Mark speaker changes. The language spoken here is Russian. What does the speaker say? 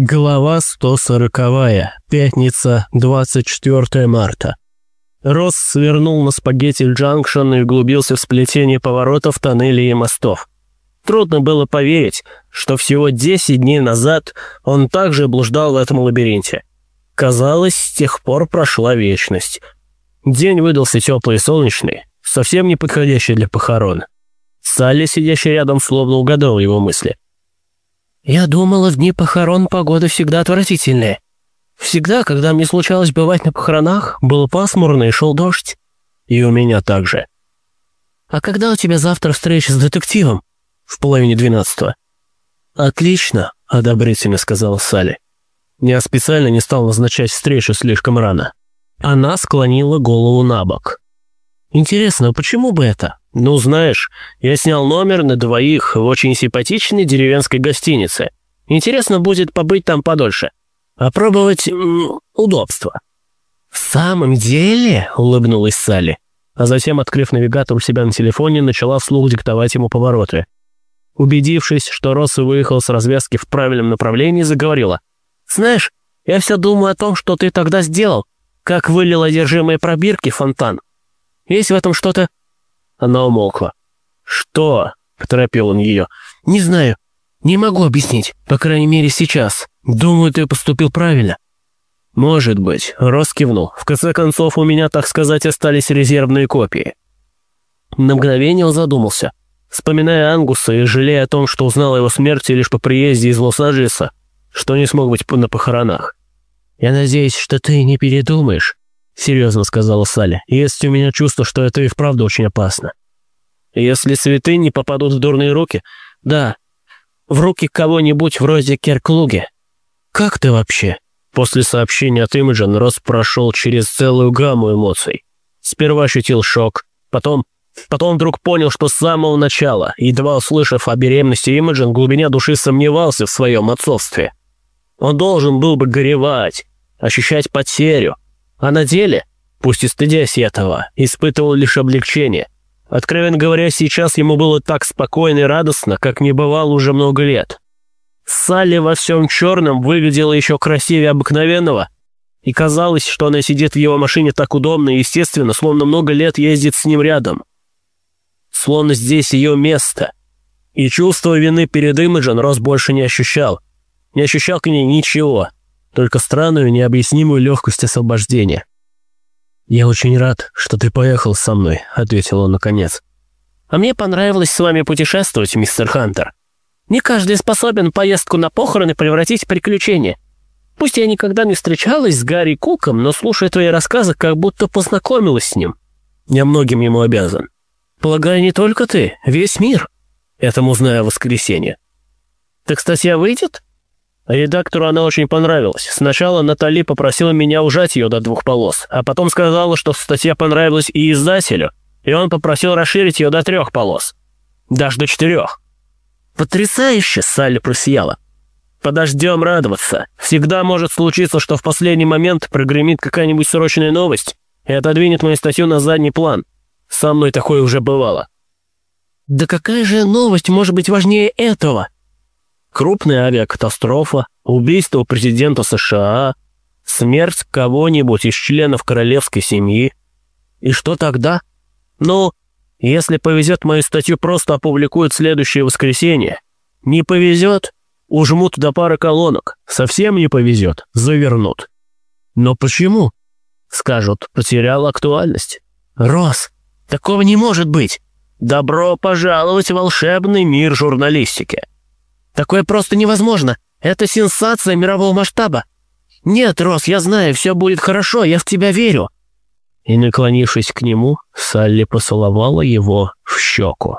Speaker 1: Глава 140. Пятница, 24 марта. Росс свернул на спагетти-джанкшн и углубился в сплетение поворотов, тоннелей и мостов. Трудно было поверить, что всего 10 дней назад он также блуждал в этом лабиринте. Казалось, с тех пор прошла вечность. День выдался теплый и солнечный, совсем не подходящий для похорон. Салли, сидящий рядом, словно угадал его мысли – «Я думала, в дни похорон погода всегда отвратительная. Всегда, когда мне случалось бывать на похоронах, было пасмурно и шел дождь. И у меня также. А когда у тебя завтра встреча с детективом? В половине двенадцатого. «Отлично», — одобрительно сказала Салли. Я специально не стал назначать встречу слишком рано. Она склонила голову на бок. «Интересно, почему бы это? «Ну, знаешь, я снял номер на двоих в очень симпатичной деревенской гостинице. Интересно будет побыть там подольше. Попробовать удобства». «В самом деле?» — улыбнулась Салли. А затем, открыв навигатор у себя на телефоне, начала вслух диктовать ему повороты. Убедившись, что Росс выехал с развязки в правильном направлении, заговорила. «Знаешь, я все думаю о том, что ты тогда сделал, как вылил одержимые пробирки в фонтан. Есть в этом что-то она умолкла. «Что?» — поторопил он ее. «Не знаю. Не могу объяснить. По крайней мере, сейчас. Думаю, ты поступил правильно». «Может быть», — Рос кивнул. «В конце концов, у меня, так сказать, остались резервные копии». На мгновение он задумался, вспоминая Ангуса и жалея о том, что узнал о его смерти лишь по приезде из Лос-Анджелеса, что не смог быть на похоронах. «Я надеюсь, что ты не передумаешь», серьезно сказала Салли. «Есть у меня чувство, что это и вправду очень опасно. Если цветы не попадут в дурные руки, да, в руки кого-нибудь вроде Керклуги. Как ты вообще?» После сообщения от Имиджен Росс прошел через целую гамму эмоций. Сперва ощутил шок, потом... Потом вдруг понял, что с самого начала, едва услышав о беременности Имиджен, глубине души сомневался в своем отцовстве. Он должен был бы горевать, ощущать потерю, а на деле, пусть и стыдясь этого, испытывал лишь облегчение. Откровенно говоря, сейчас ему было так спокойно и радостно, как не бывало уже много лет. Салли во всем черном выглядела еще красивее обыкновенного, и казалось, что она сидит в его машине так удобно и естественно, словно много лет ездит с ним рядом. Словно здесь ее место. И чувство вины перед Имиджен Рос больше не ощущал. Не ощущал к ней ничего только странную, необъяснимую легкость освобождения. «Я очень рад, что ты поехал со мной», — ответил он наконец. «А мне понравилось с вами путешествовать, мистер Хантер. Не каждый способен поездку на похороны превратить в приключение. Пусть я никогда не встречалась с Гарри Куком, но, слушая твои рассказы, как будто познакомилась с ним. Я многим ему обязан. Полагаю, не только ты, весь мир. Этому знаю воскресенье. Так статья выйдет?» Редактору она очень понравилась. Сначала Натали попросила меня ужать ее до двух полос, а потом сказала, что статья понравилась и издателю, и он попросил расширить ее до трех полос. Даже до четырех. «Потрясающе!» — Салли просияла. «Подождем радоваться. Всегда может случиться, что в последний момент прогремит какая-нибудь срочная новость и отодвинет мою статью на задний план. Со мной такое уже бывало». «Да какая же новость может быть важнее этого?» Крупная авиакатастрофа, убийство президента США, смерть кого-нибудь из членов королевской семьи. И что тогда? Ну, если повезет, мою статью просто опубликуют следующее воскресенье. Не повезет, ужмут до пары колонок. Совсем не повезет, завернут. Но почему? Скажут, потерял актуальность. Рос, такого не может быть. Добро пожаловать в волшебный мир журналистики. Такое просто невозможно. Это сенсация мирового масштаба. Нет, Рос, я знаю, все будет хорошо, я в тебя верю». И, наклонившись к нему, Салли поцеловала его в щеку.